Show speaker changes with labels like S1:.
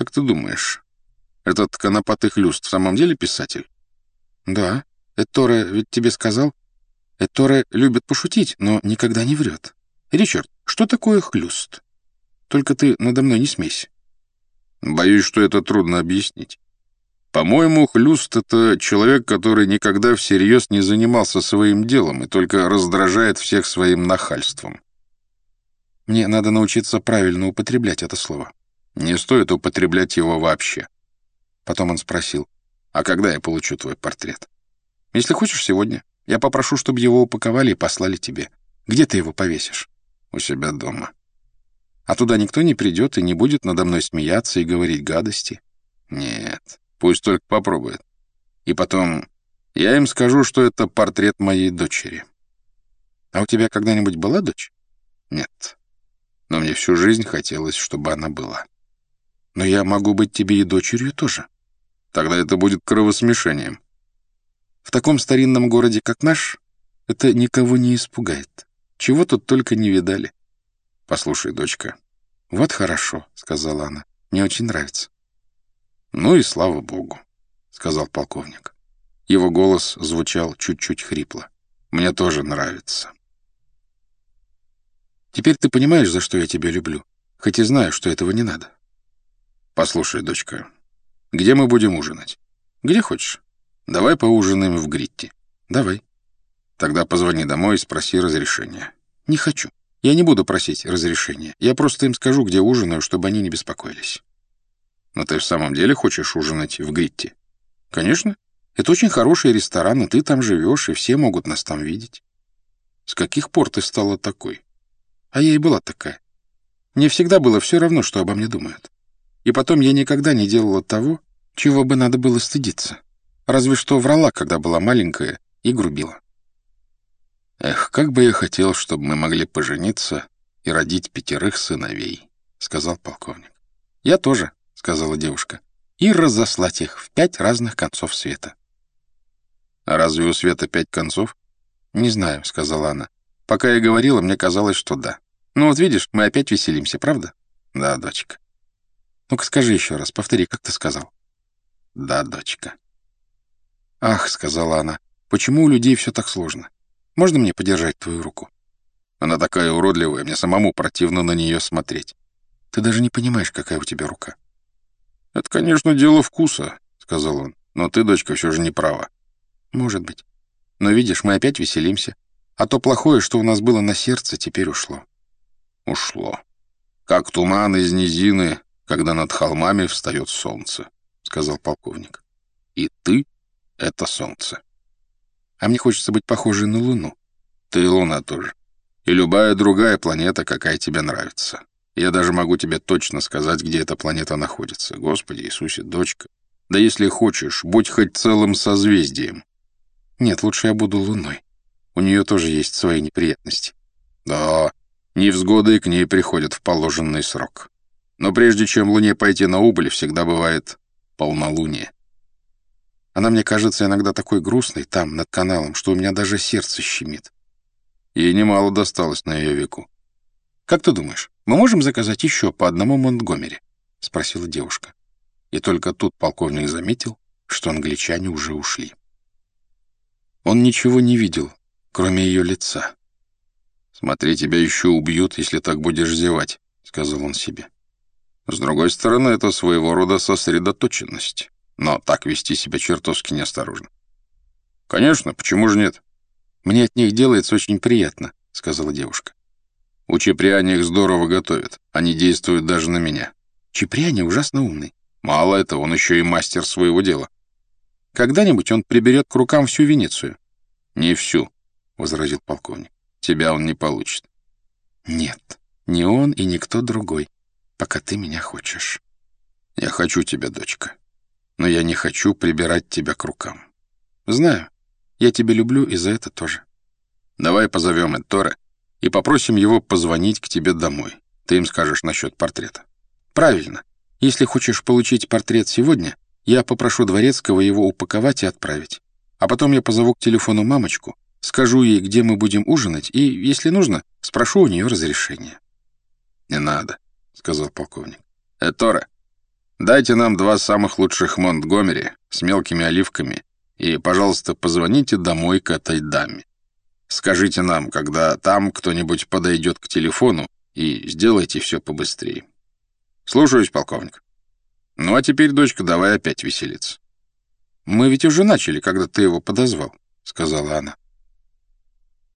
S1: Как ты думаешь, этот конопатый хлюст в самом деле писатель?
S2: Да. Эторе ведь тебе сказал? Эторе любит пошутить, но никогда не врет. Ричард, что такое хлюст? Только ты надо мной не смейся.
S1: Боюсь, что это трудно объяснить. По-моему, хлюст — это человек, который никогда всерьез не занимался своим делом и только раздражает всех своим нахальством.
S2: Мне надо научиться правильно употреблять это слово.
S1: Не стоит употреблять его вообще.
S2: Потом он спросил,
S1: а когда я получу твой портрет?
S2: Если хочешь, сегодня. Я попрошу, чтобы его упаковали и послали тебе. Где ты его повесишь?
S1: У себя дома.
S2: А туда никто не придет и не будет надо мной смеяться и говорить гадости?
S1: Нет, пусть только попробует. И потом, я им скажу, что это портрет моей дочери.
S2: А у тебя когда-нибудь была дочь?
S1: Нет но мне всю жизнь хотелось, чтобы она была.
S2: Но я могу быть тебе и дочерью тоже.
S1: Тогда это будет кровосмешением.
S2: В таком старинном городе, как наш, это никого не испугает. Чего тут только не видали.
S1: Послушай, дочка.
S2: Вот хорошо, — сказала она. Мне очень нравится.
S1: Ну и слава богу, — сказал полковник. Его голос звучал чуть-чуть хрипло. Мне тоже нравится.
S2: Теперь ты понимаешь, за что я тебя люблю, хоть и знаю, что этого не надо.
S1: Послушай, дочка, где мы будем ужинать?
S2: Где хочешь.
S1: Давай поужинаем в Гритте.
S2: Давай.
S1: Тогда позвони домой и спроси разрешения.
S2: Не хочу. Я не буду просить разрешения. Я просто им скажу, где ужинаю, чтобы они не беспокоились.
S1: Но ты в самом деле хочешь ужинать в Гритте?
S2: Конечно. Это очень хороший ресторан, и ты там живешь, и все могут нас там видеть.
S1: С каких пор ты стала такой?
S2: А я и была такая. Мне всегда было все равно, что обо мне думают. И потом я никогда не делала того, чего бы надо было стыдиться. Разве что врала, когда была маленькая, и грубила.
S1: «Эх, как бы я хотел, чтобы мы могли пожениться и родить пятерых сыновей», — сказал полковник.
S2: «Я тоже», — сказала девушка, — «и разослать их в пять разных концов света».
S1: «А разве у света пять концов?»
S2: «Не знаю», — сказала она. Пока я говорила, мне казалось, что да. Ну вот видишь, мы опять веселимся, правда?
S1: Да, дочка.
S2: Ну-ка скажи еще раз, повтори, как ты сказал.
S1: Да, дочка.
S2: Ах, сказала она, почему у людей все так сложно? Можно мне подержать твою руку?
S1: Она такая уродливая, мне самому противно на нее смотреть.
S2: Ты даже не понимаешь, какая у тебя рука.
S1: Это, конечно, дело вкуса, сказал он. Но ты, дочка, все же не права.
S2: Может быть. Но видишь, мы опять веселимся. А то плохое, что у нас было на сердце, теперь ушло.
S1: Ушло. Как туман из низины, когда над холмами встает солнце, — сказал полковник. И ты — это солнце.
S2: А мне хочется быть похожей на Луну.
S1: Ты луна тоже. И любая другая планета, какая тебе нравится. Я даже могу тебе точно сказать, где эта планета находится. Господи Иисусе, дочка. Да если хочешь, будь хоть целым созвездием.
S2: Нет, лучше я буду Луной. У нее тоже есть свои неприятности.
S1: Да, невзгоды к ней приходят в положенный срок. Но прежде чем Луне пойти на убыль, всегда бывает полнолуние.
S2: Она мне кажется иногда такой грустной там, над каналом, что у меня даже сердце щемит.
S1: Ей немало досталось на ее веку.
S2: «Как ты думаешь, мы можем заказать еще по одному Монтгомери?» — спросила девушка. И только тут полковник заметил, что англичане уже ушли. Он ничего не видел, кроме ее лица.
S1: «Смотри, тебя еще убьют, если так будешь зевать», — сказал он себе. С другой стороны, это своего рода сосредоточенность, но так вести себя чертовски неосторожно. «Конечно, почему же нет?»
S2: «Мне от них делается очень приятно», — сказала девушка.
S1: «У Чеприани их здорово готовят. Они действуют даже на меня».
S2: «Чеприани ужасно умный».
S1: «Мало этого, он еще и мастер своего дела».
S2: «Когда-нибудь он приберет к рукам всю Венецию».
S1: «Не всю», возразил полковник. «Тебя он не получит».
S2: «Нет, не он и никто другой, пока ты меня хочешь».
S1: «Я хочу тебя, дочка, но я не хочу прибирать тебя к рукам».
S2: «Знаю. Я тебя люблю и за это тоже».
S1: «Давай позовем Эдтора и попросим его позвонить к тебе домой. Ты им скажешь насчет портрета».
S2: «Правильно. Если хочешь получить портрет сегодня, я попрошу Дворецкого его упаковать и отправить. А потом я позову к телефону мамочку, Скажу ей, где мы будем ужинать, и, если нужно, спрошу у нее разрешения».
S1: «Не надо», — сказал полковник. «Этора, Дайте нам два самых лучших Монтгомери с мелкими оливками и, пожалуйста, позвоните домой к этой даме. Скажите нам, когда там кто-нибудь подойдет к телефону, и сделайте все побыстрее. Слушаюсь, полковник. Ну а теперь, дочка, давай опять веселиться.
S2: Мы ведь уже начали, когда ты его подозвал, сказала она.